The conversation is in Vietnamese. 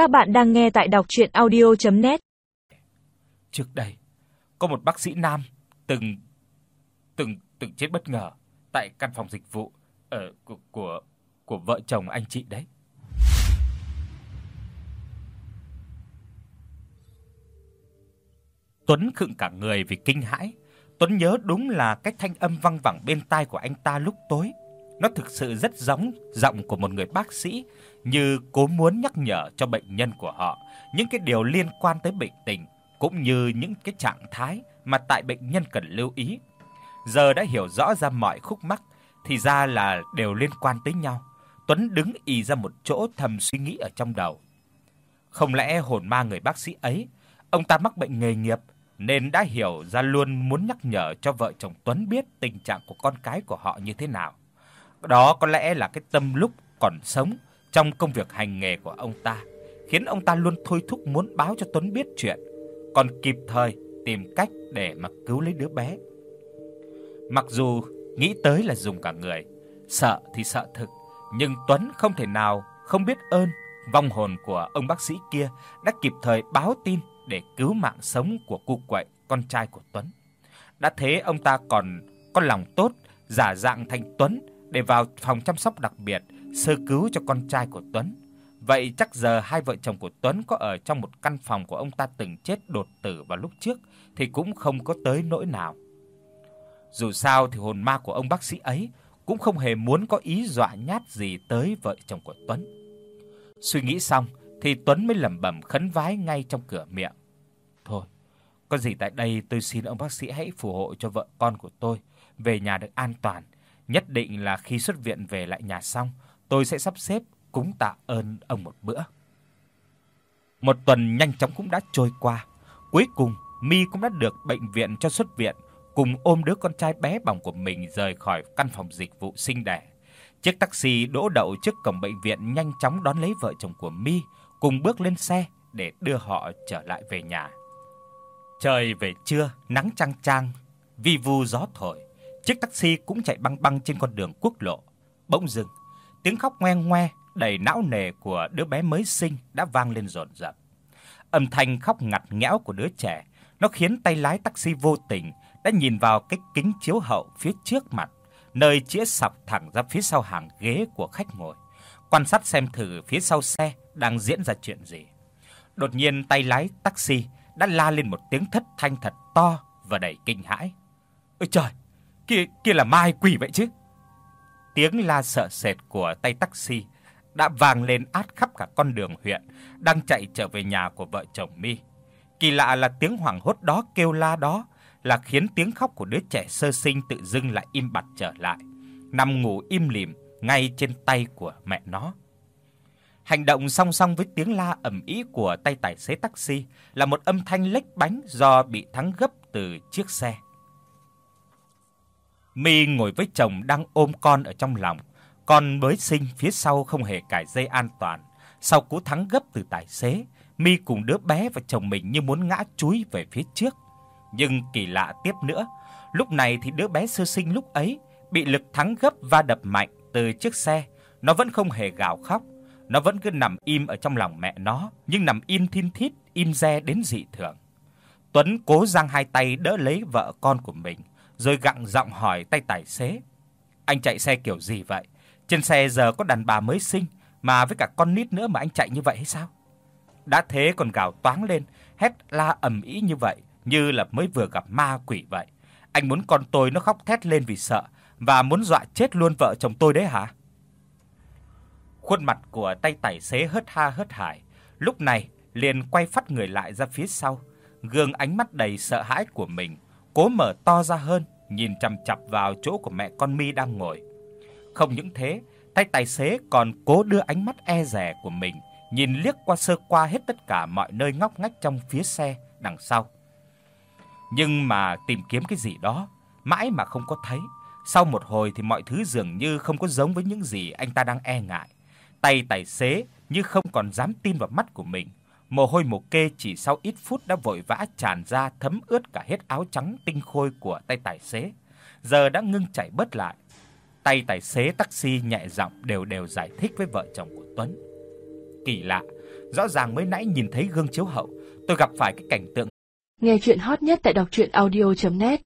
Các bạn đang nghe tại đọc audio net Trước đây, có một bác sĩ nam từng từng từng chết bất ngờ tại căn phòng dịch vụ ở của của của vợ chồng anh chị đấy. Tuấn khựng cả người vì kinh hãi. Tuấn nhớ đúng là cách thanh âm văng vẳng bên tai của anh ta lúc tối. Nó thực sự rất giống giọng của một người bác sĩ, như cố muốn nhắc nhở cho bệnh nhân của họ những cái điều liên quan tới bệnh tình cũng như những cái trạng thái mà tại bệnh nhân cần lưu ý. Giờ đã hiểu rõ ra mọi khúc mắc thì ra là đều liên quan tới nhau. Tuấn đứng ì ra một chỗ thầm suy nghĩ ở trong đầu. Không lẽ hồn ma người bác sĩ ấy, ông ta mắc bệnh nghề nghiệp nên đã hiểu ra luôn muốn nhắc nhở cho vợ chồng Tuấn biết tình trạng của con cái của họ như thế nào. Đó có lẽ là cái tâm lúc còn sống trong công việc hành nghề của ông ta, khiến ông ta luôn thôi thúc muốn báo cho Tuấn biết chuyện, còn kịp thời tìm cách để mà cứu lấy đứa bé. Mặc dù nghĩ tới là dùng cả người, sợ thì sợ thực, nhưng Tuấn không thể nào không biết ơn vong hồn của ông bác sĩ kia đã kịp thời báo tin để cứu mạng sống của cụ quậy con trai của Tuấn. Đã thế ông ta còn có lòng tốt giả dạng thành Tuấn để vào phòng chăm sóc đặc biệt sơ cứu cho con trai của Tuấn. Vậy chắc giờ hai vợ chồng của Tuấn có ở trong một căn phòng của ông ta từng chết đột tử vào lúc trước thì cũng không có tới nỗi nào. Dù sao thì hồn ma của ông bác sĩ ấy cũng không hề muốn có ý dọa nhát gì tới vợ chồng của Tuấn. Suy nghĩ xong thì Tuấn mới lẩm bẩm khấn vái ngay trong cửa miệng. Thôi, có gì tại đây tôi xin ông bác sĩ hãy phù hộ cho vợ con của tôi về nhà được an toàn. Nhất định là khi xuất viện về lại nhà xong, tôi sẽ sắp xếp cúng tạ ơn ông một bữa. Một tuần nhanh chóng cũng đã trôi qua. Cuối cùng, Mi cũng đã được bệnh viện cho xuất viện, cùng ôm đứa con trai bé bỏng của mình rời khỏi căn phòng dịch vụ sinh đẻ. Chiếc taxi đỗ đậu trước cổng bệnh viện nhanh chóng đón lấy vợ chồng của Mi, cùng bước lên xe để đưa họ trở lại về nhà. Trời về trưa, nắng chang chang, vi vu gió thổi, chiếc taxi cũng chạy băng băng trên con đường quốc lộ. Bỗng dưng, tiếng khóc ngoe ngoe đầy não nề của đứa bé mới sinh đã vang lên dồn dập. Âm thanh khóc ngặt nghẽo của đứa trẻ, nó khiến tay lái taxi vô tình đã nhìn vào cái kính chiếu hậu phía trước mặt, nơi chĩa sọc thẳng ra phía sau hàng ghế của khách ngồi, quan sát xem thử phía sau xe đang diễn ra chuyện gì. Đột nhiên tay lái taxi đã la lên một tiếng thất thanh thật to và đầy kinh hãi. Ôi trời, kia kia là ma hay quỷ vậy chứ? Tiếng la sợ sệt của tay taxi đã vang lên át khắp cả con đường huyện đang chạy trở về nhà của vợ chồng Mi. Kỳ lạ là tiếng hoảng hốt đó kêu la đó là khiến tiếng khóc của đứa trẻ sơ sinh tự dưng lại im bặt trở lại, nằm ngủ im lìm ngay trên tay của mẹ nó. Hành động song song với tiếng la ầm ĩ của tay tài xế taxi là một âm thanh lếch bánh do bị thắng gấp từ chiếc xe. Mi ngồi với chồng đang ôm con ở trong lòng, con mới sinh phía sau không hề cài dây an toàn. Sau cú thắng gấp từ tài xế, Mi cùng đứa bé và chồng mình như muốn ngã chúi về phía trước. Nhưng kỳ lạ tiếp nữa, lúc này thì đứa bé sơ sinh lúc ấy bị lực thắng gấp va đập mạnh từ chiếc xe, nó vẫn không hề gào khóc, nó vẫn cứ nằm im ở trong lòng mẹ nó, nhưng nằm im thin thít, im re đến dị thường. Tuấn cố giang hai tay đỡ lấy vợ con của mình, rồi gặng giọng hỏi tay tài xế: "Anh chạy xe kiểu gì vậy? Trên xe giờ có đàn bà mới sinh mà với cả con nít nữa mà anh chạy như vậy hay sao?" Đã thế còn gào toáng lên, hét la ầm ĩ như vậy, như là mới vừa gặp ma quỷ vậy. Anh muốn con tôi nó khóc thét lên vì sợ và muốn dọa chết luôn vợ chồng tôi đấy hả? Khuôn mặt của tay tài xế hớt ha hớt hải, lúc này liền quay phát người lại ra phía sau, gương ánh mắt đầy sợ hãi của mình, cố mở to ra hơn, nhìn chằm chằm vào chỗ của mẹ con Mi đang ngồi. Không những thế, tay tài xế còn cố đưa ánh mắt e dè của mình nhìn liếc qua sơ qua hết tất cả mọi nơi ngóc ngách trong phía xe đằng sau. Nhưng mà tìm kiếm cái gì đó, mãi mà không có thấy. Sau một hồi thì mọi thứ dường như không có giống với những gì anh ta đang e ngại. Tay tài xế như không còn dám tin vào mắt của mình. Mồ hôi mồ kê chỉ sau ít phút đã vội vã tràn ra thấm ướt cả hết áo trắng tinh khôi của tay tài xế. Giờ đã ngưng chảy bớt lại. Tay tài xế taxi nhẹ giọng đều đều giải thích với vợ chồng của Tuấn. Kỳ lạ, Rõ ràng mới nãy nhìn thấy gương chiếu hậu, tôi gặp phải cái cảnh tượng. Nghe truyện hot nhất tại doctruyenaudio.net